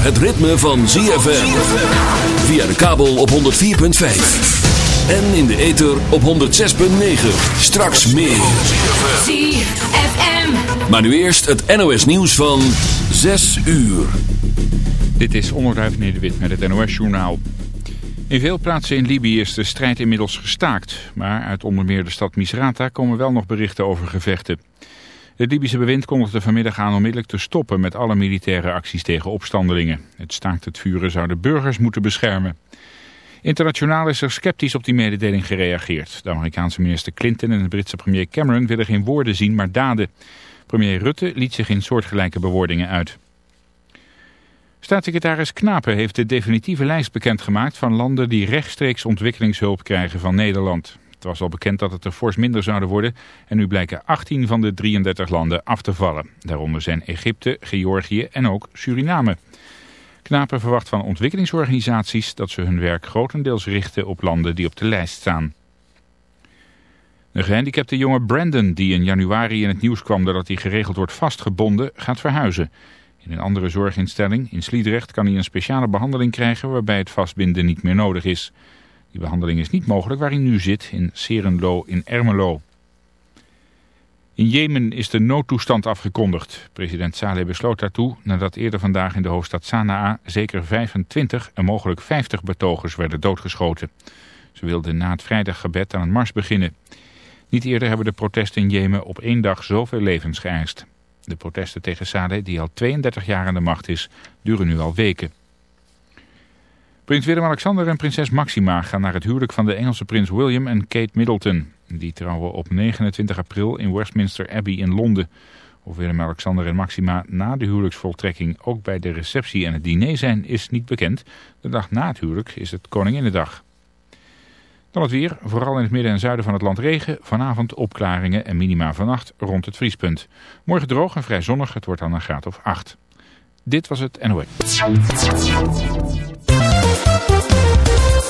het ritme van ZFM. Via de kabel op 104.5. En in de ether op 106.9. Straks meer. ZFM. Maar nu eerst het NOS nieuws van 6 uur. Dit is Onderduif Nederwit met het NOS-journaal. In veel plaatsen in Libië is de strijd inmiddels gestaakt. Maar uit onder meer de stad Misrata komen wel nog berichten over gevechten. Het Libische bewind kondigde vanmiddag aan onmiddellijk te stoppen met alle militaire acties tegen opstandelingen. Het staakt het vuren zou de burgers moeten beschermen. Internationaal is er sceptisch op die mededeling gereageerd. De Amerikaanse minister Clinton en de Britse premier Cameron willen geen woorden zien, maar daden. Premier Rutte liet zich in soortgelijke bewoordingen uit. Staatssecretaris Knapen heeft de definitieve lijst bekendgemaakt van landen die rechtstreeks ontwikkelingshulp krijgen van Nederland. Het was al bekend dat het er fors minder zouden worden en nu blijken 18 van de 33 landen af te vallen. Daaronder zijn Egypte, Georgië en ook Suriname. Knapen verwacht van ontwikkelingsorganisaties dat ze hun werk grotendeels richten op landen die op de lijst staan. De gehandicapte jonge Brandon, die in januari in het nieuws kwam doordat hij geregeld wordt vastgebonden, gaat verhuizen. In een andere zorginstelling in Sliedrecht kan hij een speciale behandeling krijgen waarbij het vastbinden niet meer nodig is. Die behandeling is niet mogelijk waar hij nu zit, in Serenlo in Ermelo. In Jemen is de noodtoestand afgekondigd. President Saleh besloot daartoe nadat eerder vandaag in de hoofdstad Sanaa zeker 25 en mogelijk 50 betogers werden doodgeschoten. Ze wilden na het vrijdaggebed aan een mars beginnen. Niet eerder hebben de protesten in Jemen op één dag zoveel levens geëist. De protesten tegen Saleh, die al 32 jaar aan de macht is, duren nu al weken. Prins Willem-Alexander en prinses Maxima gaan naar het huwelijk van de Engelse prins William en Kate Middleton. Die trouwen op 29 april in Westminster Abbey in Londen. Of Willem-Alexander en Maxima na de huwelijksvoltrekking ook bij de receptie en het diner zijn is niet bekend. De dag na het huwelijk is het Koninginnedag. Dan het weer, vooral in het midden en zuiden van het land regen. Vanavond opklaringen en minima vannacht rond het vriespunt. Morgen droog en vrij zonnig, het wordt dan een graad of 8. Dit was het NOE.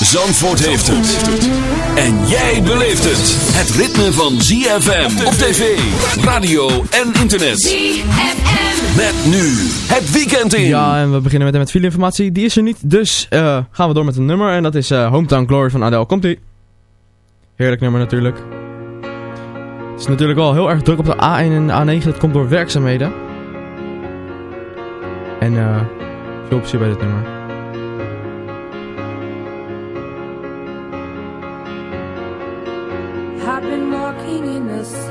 Zandvoort heeft het. En jij beleeft het. Het ritme van ZFM op tv, radio en internet. ZFM. Met nu het weekend in. Ja, en we beginnen met, met veel informatie. Die is er niet, dus eh, gaan we door met een nummer. En dat is eh, Hometown Glory van Adele. Komt-ie. Heerlijk nummer natuurlijk. Het is natuurlijk wel heel erg druk op de A1 en de A9. Dat komt door werkzaamheden. En eh veel plezier bij dit nummer.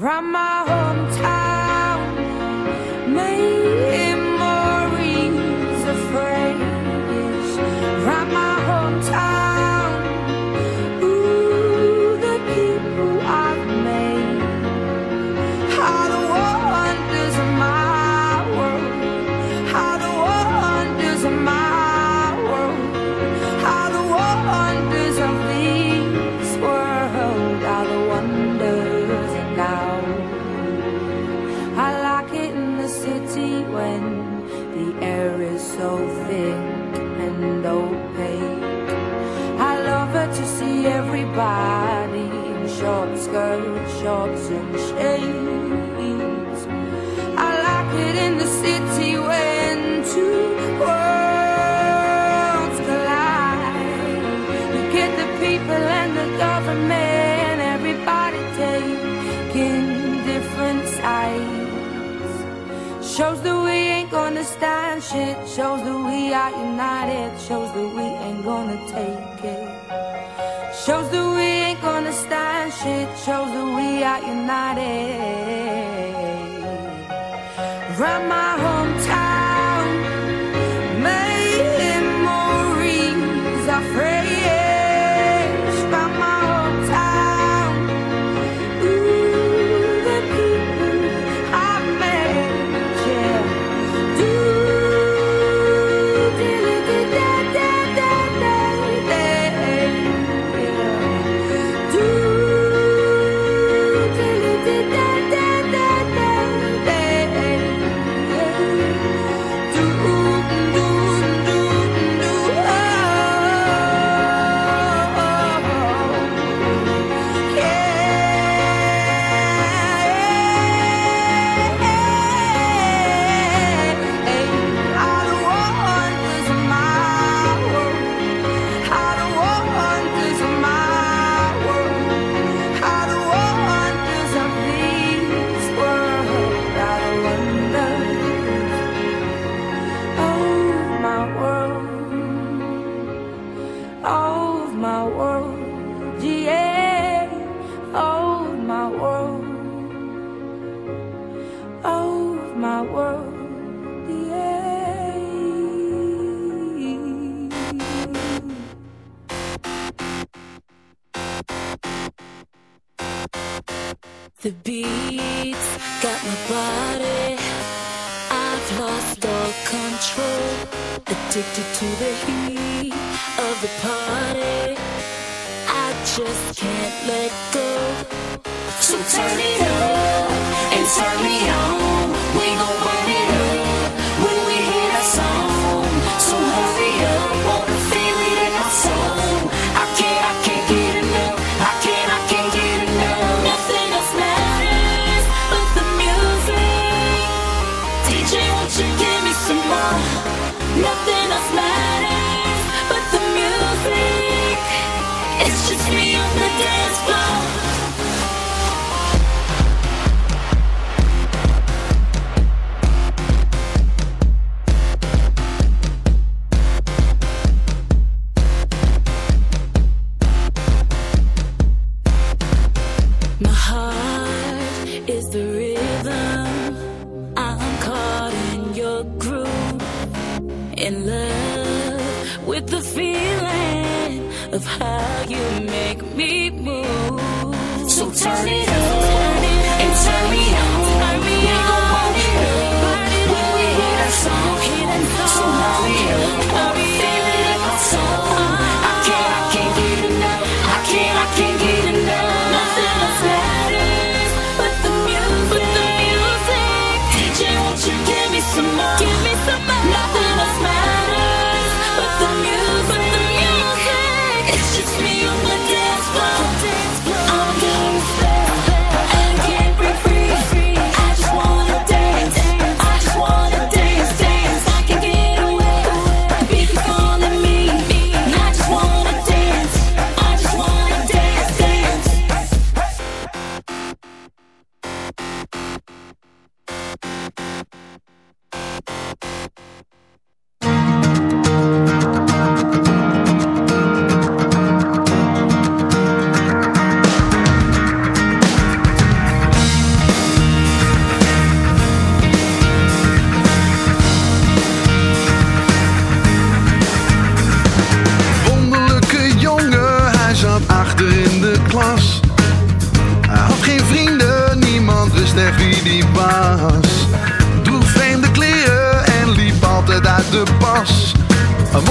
From my hometown. understand shit shows that we are united, shows that we ain't gonna take it. Shows that we ain't gonna stand shit, shows that we are united.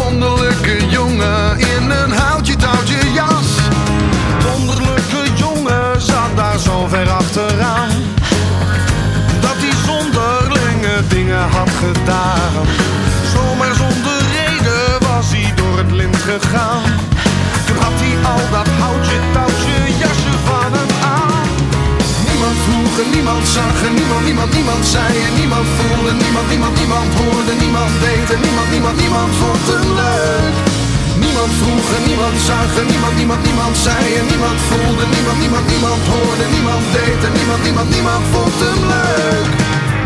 Wonderlijke jongen in een houtje touwtje jas. Wonderlijke jongen zat daar zo ver achteraan. Dat hij zonderlinge dingen had gedaan. Zomaar zonder reden was hij door het lint gegaan. Toen had hij al dat houtje touwtje niemand zag en niemand, niemand, niemand zei en niemand voelde. Niemand, niemand, niemand hoorde, niemand deed en niemand, niemand, niemand vond hem leuk. Niemand vroeg en niemand zag en niemand, niemand, niemand zei en niemand voelde. Niemand, niemand, niemand hoorde, niemand deed en niemand, niemand, niemand vond hem leuk.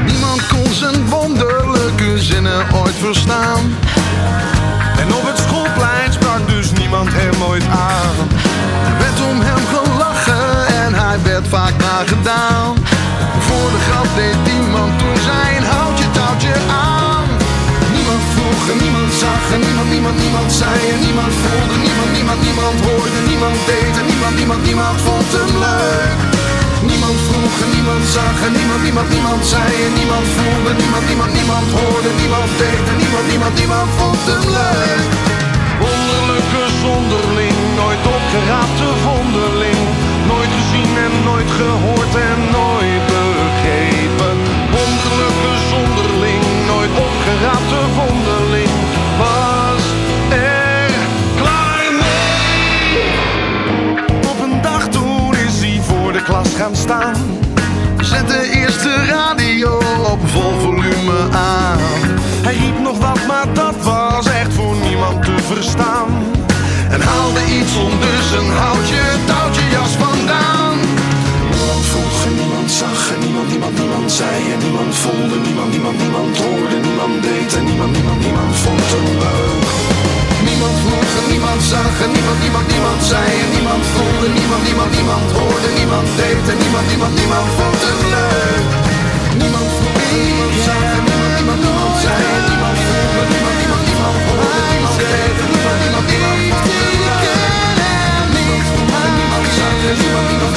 Niemand kon zijn wonderlijke zinnen ooit verstaan. En op het schoolplein sprak dus niemand hem ooit aan. Er werd om hem gelachen en hij werd vaak nagedaan. Voor de grap deed iemand toen zijn houtje touwtje aan. Niemand vroeg en niemand zag en niemand, niemand, niemand zei en niemand voelde. Niemand, niemand, niemand hoorde, niemand deed en niemand, niemand, niemand vond hem leuk. Niemand vroeg en niemand zag en niemand, niemand, niemand zei en niemand voelde. Niemand, niemand, niemand hoorde, niemand deed en niemand, niemand, niemand vond hem leuk. Wonderlijke zonderling, nooit opgeraapte vonderling. Nooit gezien en nooit gehoord en nooit opgeraapte vonderling. Was er klaar mee. Op een dag toen is hij voor de klas gaan staan. Zet de eerste radio op vol volume aan. Hij riep nog wat, maar dat was echt voor niemand te verstaan. En haalde iets onder zijn houtje, touwtje jas vandaan. Niemand vroeg niemand zag en niemand, niemand, niemand zei en niemand voelde. Niemand, niemand, niemand hoorde, niemand, niemand, niemand zei en niemand voelde. Niemand, niemand, niemand hoorde, niemand deed en niemand, niemand, niemand vond hem leuk. Niemand en niemand zag en niemand, niemand, niemand zei en niemand voelde. Niemand, niemand, niemand hoorde, niemand deed en niemand, niemand, niemand vond hem leuk. Niemand en niemand, niemand,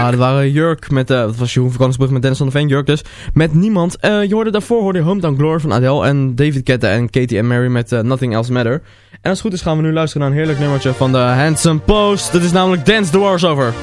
Ja, dat waren Jurk met, eh dat was Jeroen Vakantiesbrug met Dennis van der Veen, Jurk dus, met niemand. Eh, je hoorde daarvoor hoorde Hometown Glory van Adele en David Guetta en Katie en Mary met eh, Nothing Else Matter. En als het goed is gaan we nu luisteren naar een heerlijk nummertje van de Handsome Post. Dat is namelijk Dance the Wars Over.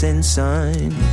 The rising sun.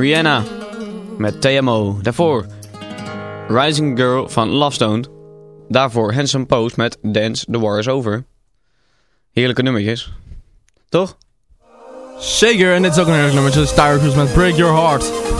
Rihanna met TMO. Daarvoor Rising Girl van Love Stone. Daarvoor Handsome Post met Dance, The War Is Over. Heerlijke nummertjes. Toch? Zeker, en dit is ook een heerlijk nummertje. Dus Tyra met Break Your Heart.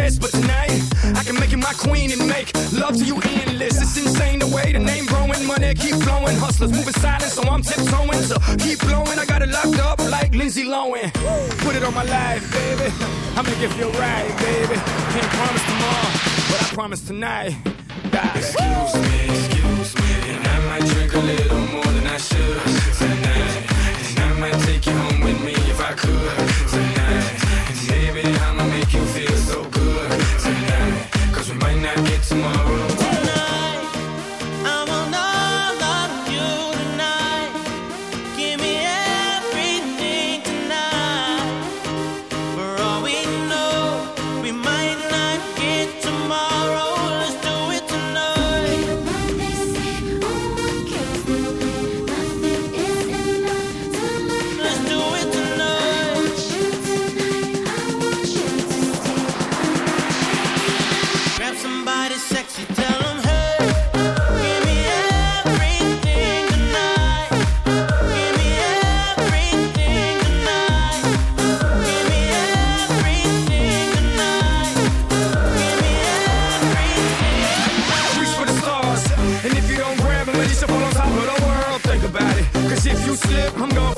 A. But tonight, I can make you my queen and make love to you endless. It's insane the way the name growing, money keep flowing. Hustlers moving silent, so I'm tiptoeing. So keep blowing, I got it locked up like Lindsay Lohan. Put it on my life, baby. I'll make it feel right, baby. Can't promise tomorrow, but I promise tonight. Die. Excuse me, excuse me, and I might drink a little more than I should tonight. And I might take you home with me if I could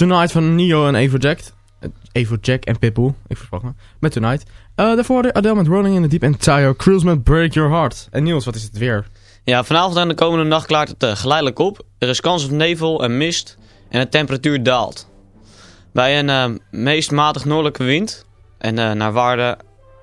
Tonight van Neo en Everjack. Evo Jack en Pitbull. Ik versprak me. Met Tonight. Eh daarvoor de Adele met Rolling in the Deep and Tire. Cruise met Break Your Heart. En Niels, wat is het weer? Ja, vanavond en de komende nacht klaart het eh, geleidelijk op. Er is kans op nevel en mist en de temperatuur daalt. Bij een eh, meest matig noordelijke wind en eh, naar waarde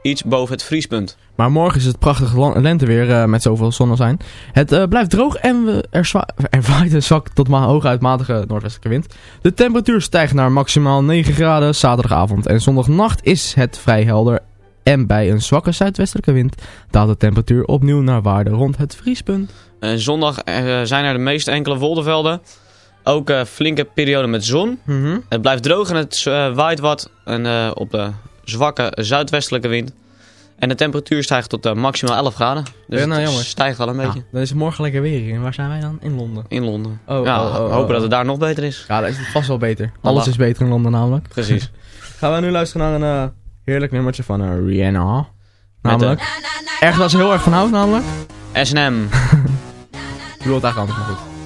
iets boven het vriespunt. Maar morgen is het prachtig lenteweer eh, met zoveel zonneschijn. Het eh, blijft droog en we, er, er waait een zwak tot ma hooguit matige noordwestelijke wind. De temperatuur stijgt naar maximaal 9 graden zaterdagavond. En zondagnacht is het vrij helder. En bij een zwakke zuidwestelijke wind daalt de temperatuur opnieuw naar waarde rond het vriespunt. En zondag eh, zijn er de meest enkele woldenvelden. Ook eh, flinke periode met zon. Mhm. Het blijft droog en het eh, waait wat en, eh, op de zwakke zuidwestelijke wind. En de temperatuur stijgt tot eh, maximaal 11 graden. Dus Ja, nou, het jongen. stijgt wel een beetje. Ja, dan is het morgen lekker weer. En waar zijn wij dan? In Londen. In Londen. Oh, ja, oh, oh, oh, hopen dat het daar nog beter is. Ja, dat is het vast wel beter. Alles Allah. is beter in Londen namelijk. Precies. Gaan we nu luisteren naar een eh, heerlijk nummertje van eh, Rihanna. Met, Namelijk. Echt waar ze heel erg van houdt namelijk. S&M. Ik bedoel het eigenlijk anders, maar goed.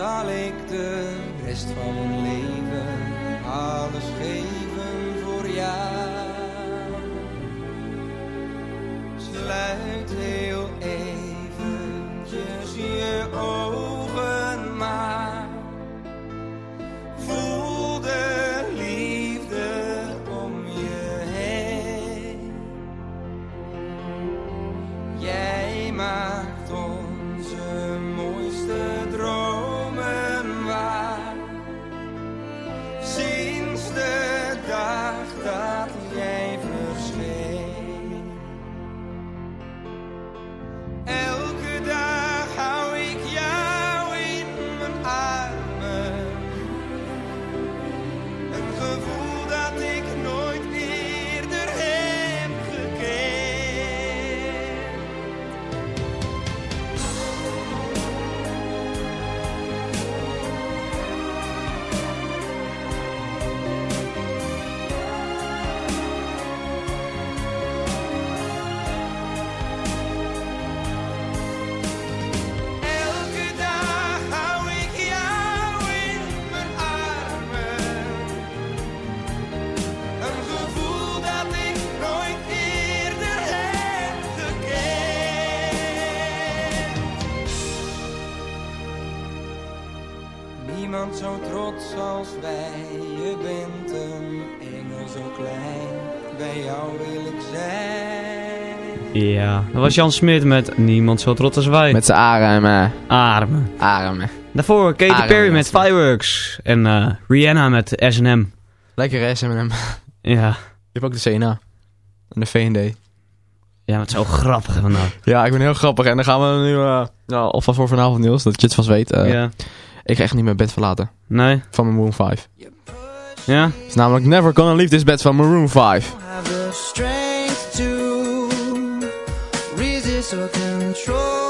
Zal ik de rest van was Jan Smit met Niemand zo trots als wij. Met zijn armen. Armen. Armen. Daarvoor Katy Armen, Perry met. Fireworks. En eh, Rihanna met S&M. Lekker S&M. Je Ja. hebt ook de CNA. En de V&D. Ja, maar het is zo grappig vandaag. Ja, ik ben heel grappig. En dan gaan we nu... eh nou, alvast voor vanavond Niels, dat je het vast weet. Eh, ja. Ik ga echt niet mijn bed verlaten. Nee. Van mijn Maroon 5. Ja? Het is namelijk Never Gonna Leave This Bed van Maroon 5. so control.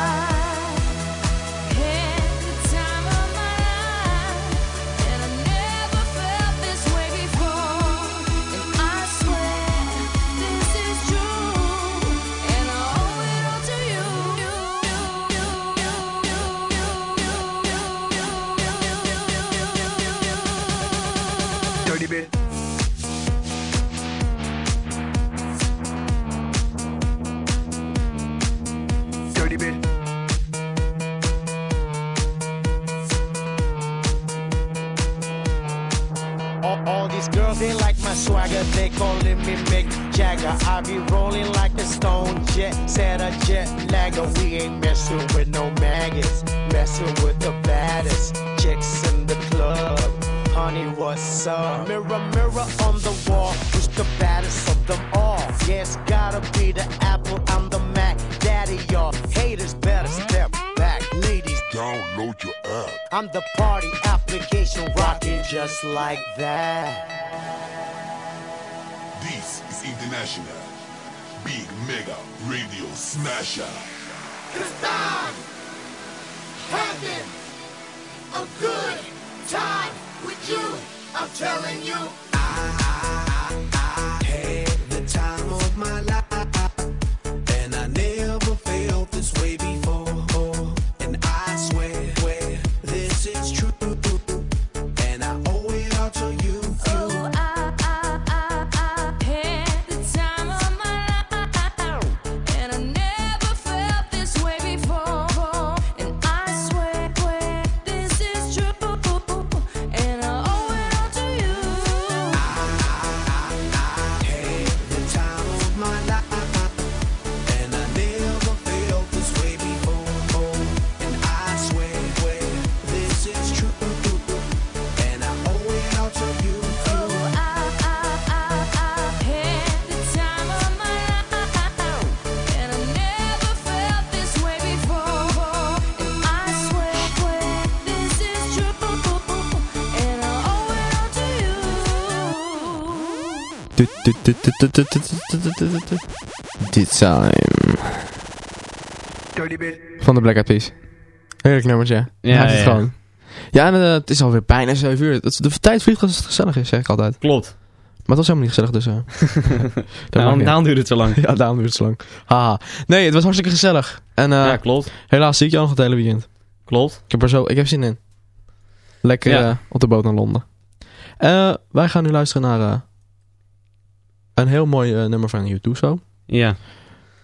like that. This is International Big Mega Radio Smasher. It's! Dit time. Van de Black Eyed Peas. Heerlijk nummertje. Ja, ja, ja. Het, gewoon. ja eh, het is alweer bijna 7 uur. De tijd vliegt als het gezellig is, zeg ik altijd. Klopt. Maar het was helemaal niet gezellig, dus... Uh, daarom, daarom duurde het zo lang. ja, daarom duurde het zo lang. Haha. Nee, het was hartstikke gezellig. En, eh, ja, klopt. Helaas zie ik je nog het hele weekend. Klopt. Ik heb er zo... Ik heb zin in. Lekker op de boot naar Londen. wij gaan nu luisteren naar een heel mooi eh, nummer van YouTube zo. Ja.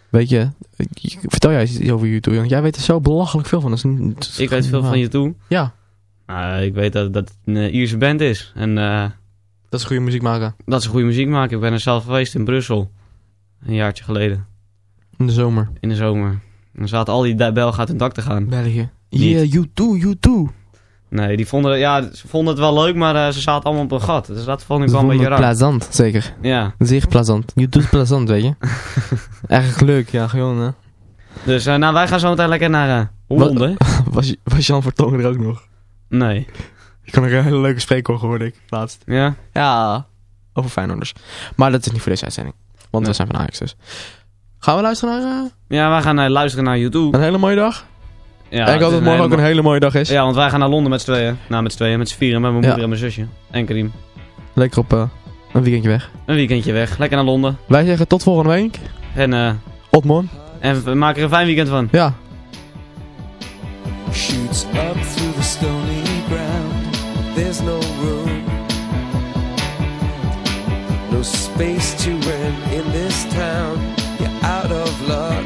Weet je, ik- vertel jij eens iets over YouTube, want jij weet er zo belachelijk veel van. Dat is, Ik weet veel van YouTube. Ja, Nou, ik weet dat, dat het een eh, Ierse band is. En eh, dat is goede muziek maken. dat ze goede muziek maken. Ik ben er zelf geweest in Brussel. Een jaartje geleden. In de zomer. In de zomer. En dan zaten al die Belgen uit hun dak te gaan. België. Yeah, YouTube, YouTube. Nee, die vonden, ja, ze vonden het wel leuk, maar eh, ze zaten allemaal op een gat. Dus dat vond ik wel een beetje raar. plezant, zeker. Ja. Zeer plezant. YouTube is plezant, weet je. Echt leuk, ja, gewoon hè. Dus eh, nou, wij gaan zo meteen lekker naar eh Londen. Was, was Jan Vertongen er ook nog? Nee. Ik kan er een hele leuke spreker hoorde ik, laatst. Ja? Ja, over Feyenoorders. Maar dat is niet voor deze uitzending. Want we zijn van Ajax dus. Gaan we luisteren naar Ja, wij gaan luisteren naar YouTube. een hele mooie dag? Ja, en ik hoop het dat morgen ook een hele mooie dag is. Ja, want wij gaan naar Londen met z'n tweeën. Nou, met z'n tweeën, met z'n vieren, met mijn Ja. moeder en mijn zusje. En Karim. Lekker op eh, een weekendje weg. Een weekendje weg. Lekker naar Londen. Wij zeggen tot volgende week. En, eh Otmon. en we maken er een fijn weekend van. Ja. shoots up through the stony ground. There's no room, no space to rent in this town. You're out of luck,